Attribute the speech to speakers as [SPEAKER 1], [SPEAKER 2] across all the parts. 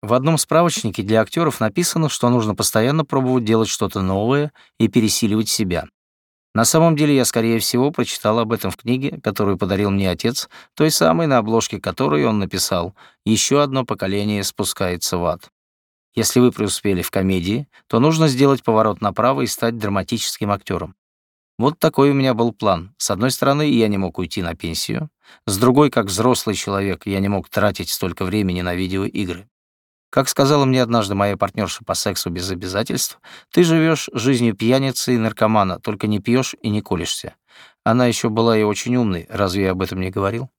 [SPEAKER 1] В одном справочнике для актеров написано, что нужно постоянно пробовать делать что-то новое и пересиливать себя. На самом деле я, скорее всего, прочитал об этом в книге, которую подарил мне отец, той самой, на обложке которой он написал «Еще одно поколение спускается в ад». Если вы преуспели в комедии, то нужно сделать поворот направо и стать драматическим актером. Вот такой у меня был план. С одной стороны, я не мог уйти на пенсию. С другой, как взрослый человек, я не мог тратить столько времени на видеоигры. Как сказала мне однажды моя партнерша по сексу без обязательств, ты живешь жизнью пьяницы и наркомана, только не пьешь и не колешься. Она еще была и очень умной, разве я об этом не говорил?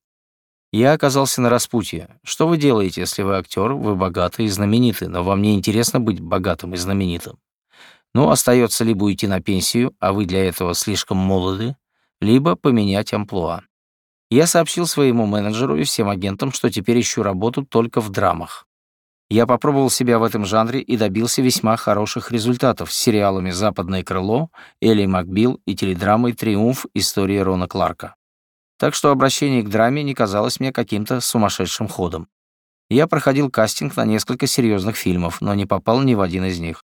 [SPEAKER 1] Я оказался на распутье. Что вы делаете, если вы актер, вы богатый и знаменитый, но вам не интересно быть богатым и знаменитым? Ну, остается либо уйти на пенсию, а вы для этого слишком молоды, либо поменять амплуа. Я сообщил своему менеджеру и всем агентам, что теперь ищу работу только в драмах. Я попробовал себя в этом жанре и добился весьма хороших результатов с сериалами «Западное крыло», «Элли Макбил» и теледрамой «Триумф. История Рона Кларка». Так что обращение к драме не казалось мне каким-то сумасшедшим ходом. Я проходил кастинг на несколько серьезных фильмов, но не попал ни в один из них.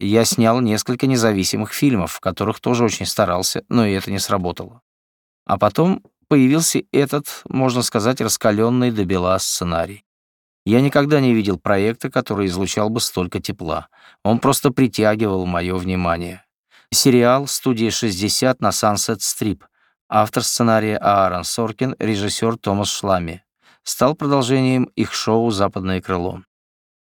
[SPEAKER 1] Я снял несколько независимых фильмов, в которых тоже очень старался, но и это не сработало. А потом появился этот, можно сказать, раскаленный до бела сценарий. Я никогда не видел проекта, который излучал бы столько тепла. Он просто притягивал мое внимание. Сериал «Студия 60» на Sunset Strip. Автор сценария Аарон Соркин, режиссер Томас Шлами. Стал продолжением их шоу «Западное крыло».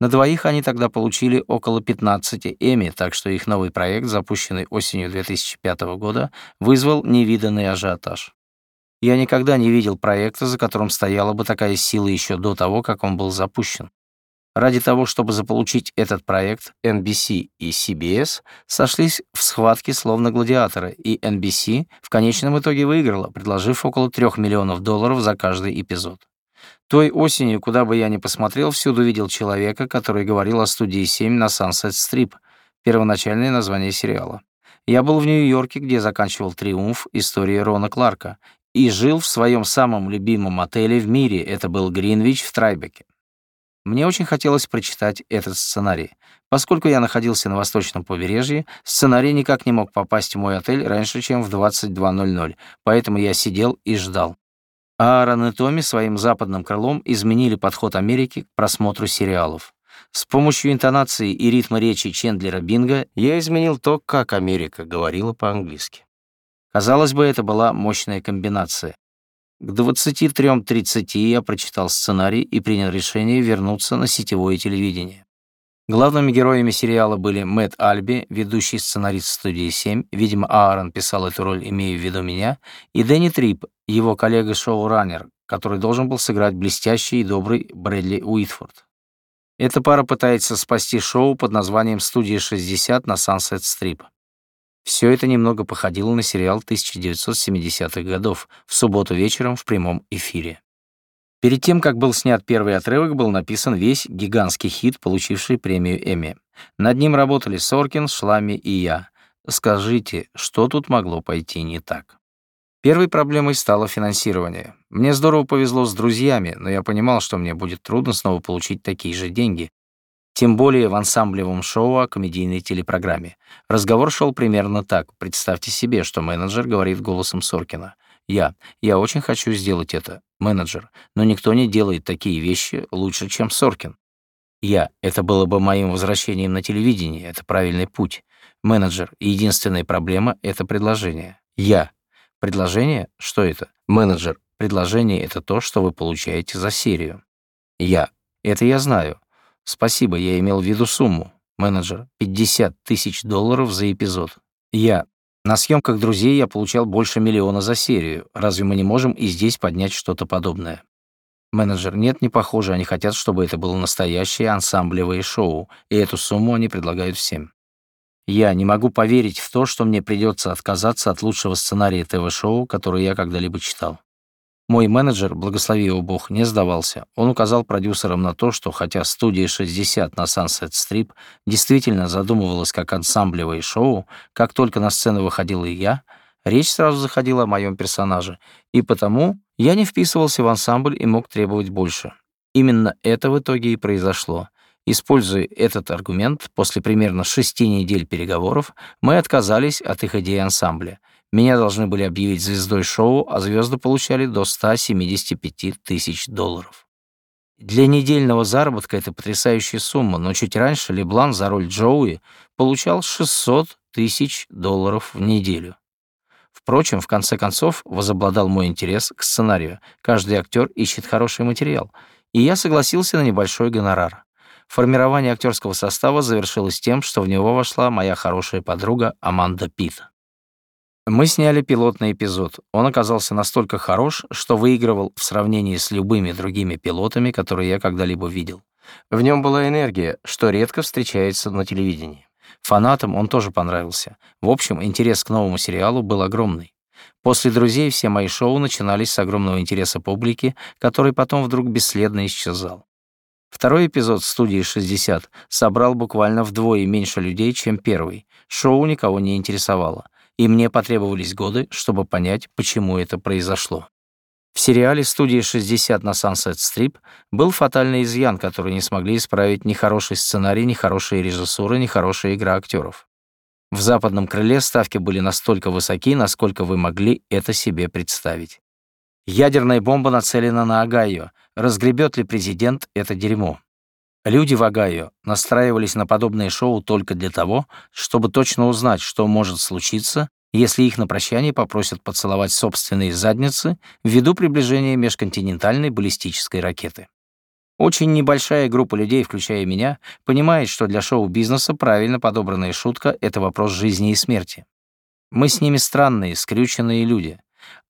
[SPEAKER 1] На двоих они тогда получили около 15 Эми, так что их новый проект, запущенный осенью 2005 года, вызвал невиданный ажиотаж. Я никогда не видел проекта, за которым стояла бы такая сила еще до того, как он был запущен. Ради того, чтобы заполучить этот проект, NBC и CBS сошлись в схватке словно гладиаторы, и NBC в конечном итоге выиграла, предложив около 3 миллионов долларов за каждый эпизод. Той осенью, куда бы я ни посмотрел, всюду видел человека, который говорил о студии 7 на Sunset Strip, первоначальное название сериала. Я был в Нью-Йорке, где заканчивал «Триумф» истории Рона Кларка, и жил в своем самом любимом отеле в мире, это был Гринвич в Трайбеке. Мне очень хотелось прочитать этот сценарий. Поскольку я находился на восточном побережье, сценарий никак не мог попасть в мой отель раньше, чем в 22.00, поэтому я сидел и ждал. Аарон и Томми своим западным крылом изменили подход Америки к просмотру сериалов. С помощью интонации и ритма речи Чендлера Бинга я изменил то, как Америка говорила по-английски. Казалось бы, это была мощная комбинация. К 23.30 я прочитал сценарий и принял решение вернуться на сетевое телевидение. Главными героями сериала были Мэтт Альби, ведущий сценарист студии 7, видимо, Аарон писал эту роль, имея в виду меня, и Дэнни Трип, его коллега-шоураннер, который должен был сыграть блестящий и добрый Брэдли Уитфорд. Эта пара пытается спасти шоу под названием «Студия 60» на Strip. Все это немного походило на сериал 1970-х годов в субботу вечером в прямом эфире. Перед тем, как был снят первый отрывок, был написан весь гигантский хит, получивший премию Эмми. Над ним работали Соркин, Шлами и я. Скажите, что тут могло пойти не так? Первой проблемой стало финансирование. Мне здорово повезло с друзьями, но я понимал, что мне будет трудно снова получить такие же деньги, тем более в ансамблевом шоу о комедийной телепрограмме. Разговор шел примерно так. Представьте себе, что менеджер говорит голосом Соркина. «Я. Я очень хочу сделать это. Менеджер. Но никто не делает такие вещи лучше, чем Соркин. Я. Это было бы моим возвращением на телевидение. Это правильный путь. Менеджер. Единственная проблема — это предложение. Я. Предложение? Что это? Менеджер. Предложение — это то, что вы получаете за серию. Я. Это я знаю. Спасибо, я имел в виду сумму. Менеджер, 50 тысяч долларов за эпизод. Я. На съемках «Друзей» я получал больше миллиона за серию. Разве мы не можем и здесь поднять что-то подобное? Менеджер, нет, не похоже, они хотят, чтобы это было настоящее ансамблевое шоу, и эту сумму они предлагают всем. Я не могу поверить в то, что мне придется отказаться от лучшего сценария ТВ-шоу, который я когда-либо читал. Мой менеджер, благослови его Бог, не сдавался. Он указал продюсерам на то, что хотя студия 60 на Sunset Strip действительно задумывалась как ансамблевое шоу, как только на сцену выходил и я, речь сразу заходила о моем персонаже, и потому я не вписывался в ансамбль и мог требовать больше. Именно это в итоге и произошло. Используя этот аргумент, после примерно шести недель переговоров мы отказались от их идеи ансамбля. Меня должны были объявить звездой шоу, а звезды получали до 175 тысяч долларов. Для недельного заработка это потрясающая сумма, но чуть раньше Леблан за роль Джоуи получал 600 тысяч долларов в неделю. Впрочем, в конце концов, возобладал мой интерес к сценарию. Каждый актер ищет хороший материал, и я согласился на небольшой гонорар. Формирование актерского состава завершилось тем, что в него вошла моя хорошая подруга Аманда Питт. Мы сняли пилотный эпизод. Он оказался настолько хорош, что выигрывал в сравнении с любыми другими пилотами, которые я когда-либо видел. В нем была энергия, что редко встречается на телевидении. Фанатам он тоже понравился. В общем, интерес к новому сериалу был огромный. После «Друзей» все мои шоу начинались с огромного интереса публики, который потом вдруг бесследно исчезал. Второй эпизод студии 60 собрал буквально вдвое меньше людей, чем первый. Шоу никого не интересовало, и мне потребовались годы, чтобы понять, почему это произошло. В сериале студии 60 на Strip был фатальный изъян, который не смогли исправить ни хороший сценарий, ни хорошая режиссура, ни хорошая игра актеров. В западном крыле ставки были настолько высоки, насколько вы могли это себе представить. Ядерная бомба нацелена на Огайо. Разгребет ли президент это дерьмо? Люди в Огайо настраивались на подобные шоу только для того, чтобы точно узнать, что может случиться, если их на прощание попросят поцеловать собственные задницы ввиду приближения межконтинентальной баллистической ракеты. Очень небольшая группа людей, включая меня, понимает, что для шоу-бизнеса правильно подобранная шутка — это вопрос жизни и смерти. Мы с ними странные, скрюченные люди,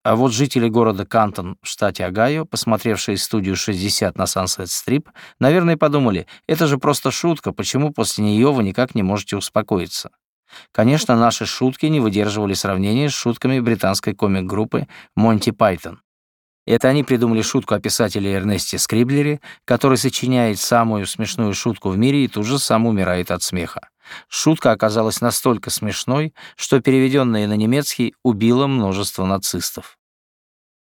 [SPEAKER 1] а вот жители города Кантон в штате Огайо, посмотревшие студию 60 на Strip, наверное, подумали, это же просто шутка, почему после нее вы никак не можете успокоиться. Конечно, наши шутки не выдерживали сравнения с шутками британской комик-группы Монти Пайтон. Это они придумали шутку о писателе Эрнесте Скриблере, который сочиняет самую смешную шутку в мире и тут же сам умирает от смеха. Шутка оказалась настолько смешной, что переведенная на немецкий убила множество нацистов.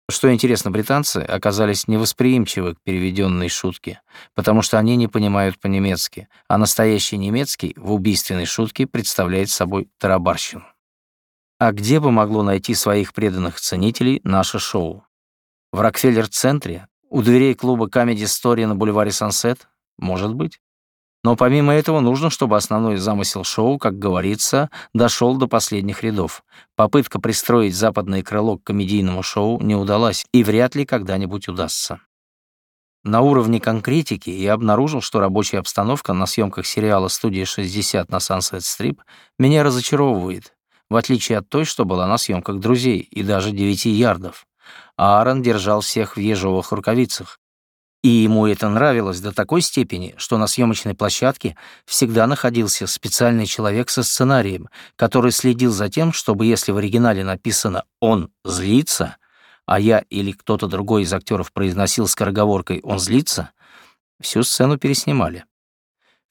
[SPEAKER 1] Что интересно, британцы оказались невосприимчивы к переведенной шутке, потому что они не понимают по-немецки, а настоящий немецкий в убийственной шутке представляет собой тарабарщину. А где бы могло найти своих преданных ценителей наше шоу? В Рокфеллер-центре? У дверей клуба Comedy Story на бульваре Сансет? Может быть. Но помимо этого нужно, чтобы основной замысел шоу, как говорится, дошел до последних рядов. Попытка пристроить западное крыло к комедийному шоу не удалась и вряд ли когда-нибудь удастся. На уровне конкретики я обнаружил, что рабочая обстановка на съемках сериала «Студия 60» на Strip меня разочаровывает, в отличие от той, что была на съемках «Друзей» и даже «Девяти ярдов». Аарон держал всех в ежовых рукавицах, и ему это нравилось до такой степени, что на съемочной площадке всегда находился специальный человек со сценарием, который следил за тем, чтобы если в оригинале написано «он злится», а я или кто-то другой из актеров произносил скороговоркой «он злится», всю сцену переснимали.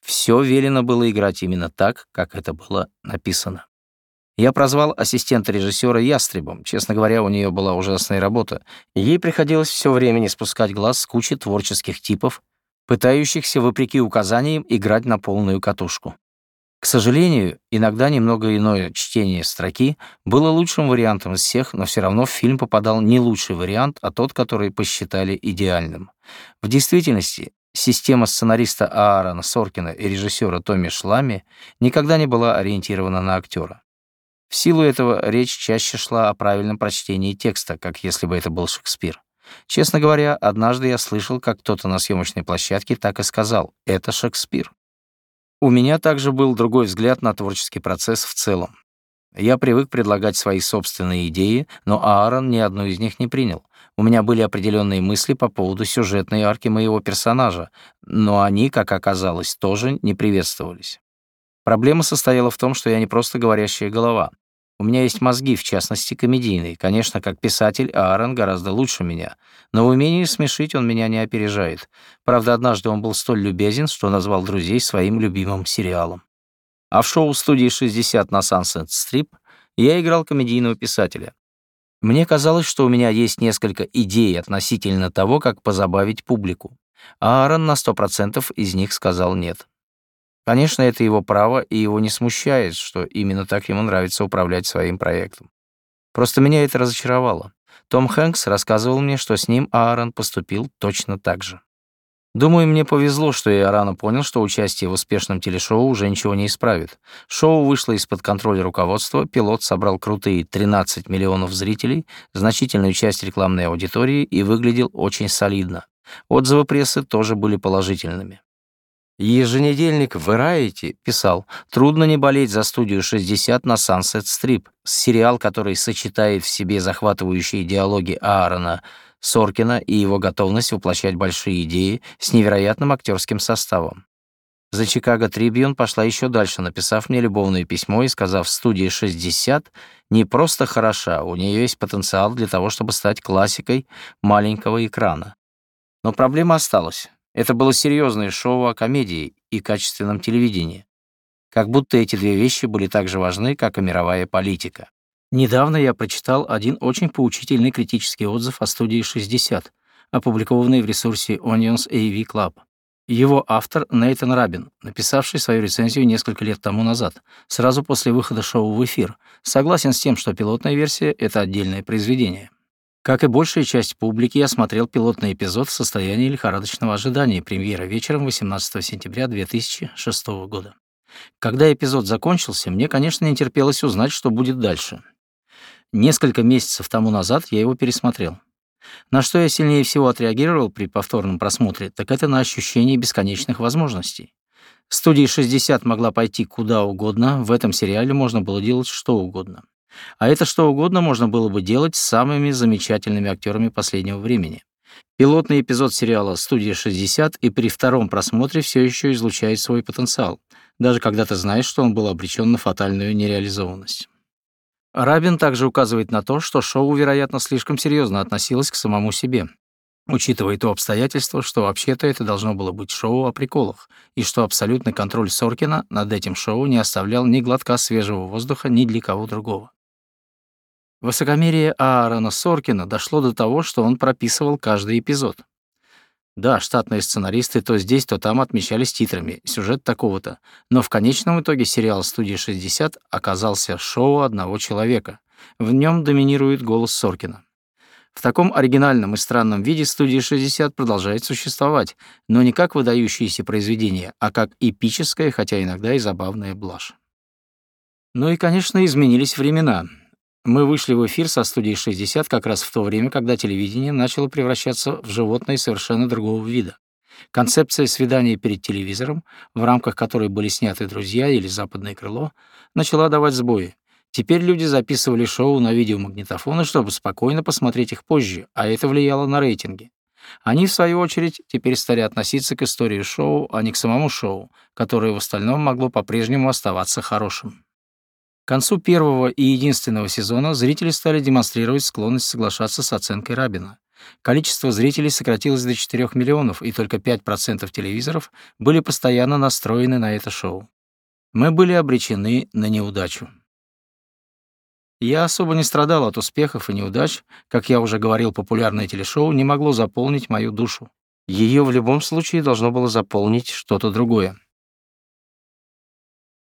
[SPEAKER 1] Все велено было играть именно так, как это было написано. Я прозвал ассистента режиссера ястребом. Честно говоря, у нее была ужасная работа. Ей приходилось все время не спускать глаз с кучи творческих типов, пытающихся, вопреки указаниям, играть на полную катушку. К сожалению, иногда немного иное чтение строки было лучшим вариантом из всех, но все равно в фильм попадал не лучший вариант, а тот, который посчитали идеальным. В действительности, система сценариста Аарона Соркина и режиссера Томми Шлами никогда не была ориентирована на актера. В силу этого речь чаще шла о правильном прочтении текста, как если бы это был Шекспир. Честно говоря, однажды я слышал, как кто-то на съемочной площадке так и сказал «это Шекспир». У меня также был другой взгляд на творческий процесс в целом. Я привык предлагать свои собственные идеи, но Аарон ни одну из них не принял. У меня были определенные мысли по поводу сюжетной арки моего персонажа, но они, как оказалось, тоже не приветствовались. Проблема состояла в том, что я не просто говорящая голова. У меня есть мозги, в частности, комедийные. Конечно, как писатель Аарон гораздо лучше меня, но в умении смешить он меня не опережает. Правда, однажды он был столь любезен, что назвал «Друзей» своим любимым сериалом. А в шоу студии 60 на Sunset Strip я играл комедийного писателя. Мне казалось, что у меня есть несколько идей относительно того, как позабавить публику. А Аарон на 100% из них сказал «нет». Конечно, это его право, и его не смущает, что именно так ему нравится управлять своим проектом. Просто меня это разочаровало. Том Хэнкс рассказывал мне, что с ним Аарон поступил точно так же. Думаю, мне повезло, что я рано понял, что участие в успешном телешоу уже ничего не исправит. Шоу вышло из-под контроля руководства, пилот собрал крутые 13 миллионов зрителей, значительную часть рекламной аудитории и выглядел очень солидно. Отзывы прессы тоже были положительными. Еженедельник Variety писал, трудно не болеть за студию 60 на Sunset Strip, сериал, который сочетает в себе захватывающие диалоги Аарона Соркина и его готовность воплощать большие идеи с невероятным актерским составом. За Чикаго Трибьюн пошла еще дальше, написав мне любовное письмо и сказав, студия 60 не просто хороша, у нее есть потенциал для того, чтобы стать классикой маленького экрана. Но проблема осталась. Это было серьезное шоу о комедии и качественном телевидении. Как будто эти две вещи были так же важны, как и мировая политика. Недавно я прочитал один очень поучительный критический отзыв о студии «60», опубликованный в ресурсе Onions AV Club. Его автор Нейтан Рабин, написавший свою рецензию несколько лет тому назад, сразу после выхода шоу в эфир, согласен с тем, что пилотная версия — это отдельное произведение. Как и большая часть публики, я смотрел пилотный эпизод в состоянии лихорадочного ожидания премьеры вечером 18 сентября 2006 года. Когда эпизод закончился, мне, конечно, не терпелось узнать, что будет дальше. Несколько месяцев тому назад я его пересмотрел. На что я сильнее всего отреагировал при повторном просмотре, так это на ощущение бесконечных возможностей. Студия 60 могла пойти куда угодно, в этом сериале можно было делать что угодно. А это что угодно можно было бы делать с самыми замечательными актерами последнего времени. Пилотный эпизод сериала «Студия 60» и при втором просмотре все еще излучает свой потенциал, даже когда ты знаешь, что он был обречен на фатальную нереализованность. Рабин также указывает на то, что шоу, вероятно, слишком серьезно относилось к самому себе, учитывая то обстоятельство, что вообще-то это должно было быть шоу о приколах, и что абсолютный контроль Соркина над этим шоу не оставлял ни глотка свежего воздуха ни для кого другого. Высокомерие Аарона Соркина дошло до того, что он прописывал каждый эпизод. Да, штатные сценаристы то здесь, то там отмечались титрами, сюжет такого-то, но в конечном итоге сериал «Студия 60» оказался шоу одного человека. В нем доминирует голос Соркина. В таком оригинальном и странном виде «Студия 60» продолжает существовать, но не как выдающееся произведение, а как эпическое, хотя иногда и забавная блажь. Ну и, конечно, изменились времена. Мы вышли в эфир со студией 60 как раз в то время, когда телевидение начало превращаться в животное совершенно другого вида. Концепция свидания перед телевизором, в рамках которой были сняты «Друзья» или «Западное крыло», начала давать сбои. Теперь люди записывали шоу на видеомагнитофоны, чтобы спокойно посмотреть их позже, а это влияло на рейтинги. Они, в свою очередь, теперь стали относиться к истории шоу, а не к самому шоу, которое в остальном могло по-прежнему оставаться хорошим. Концу первого и единственного сезона зрители стали демонстрировать склонность соглашаться с оценкой Рабина. Количество зрителей сократилось до 4 миллионов, и только 5% телевизоров были постоянно настроены на это шоу. Мы были обречены на неудачу. Я особо не страдал от успехов и неудач, как я уже говорил, популярное телешоу не могло заполнить мою душу. Ее в любом случае должно было заполнить что-то другое.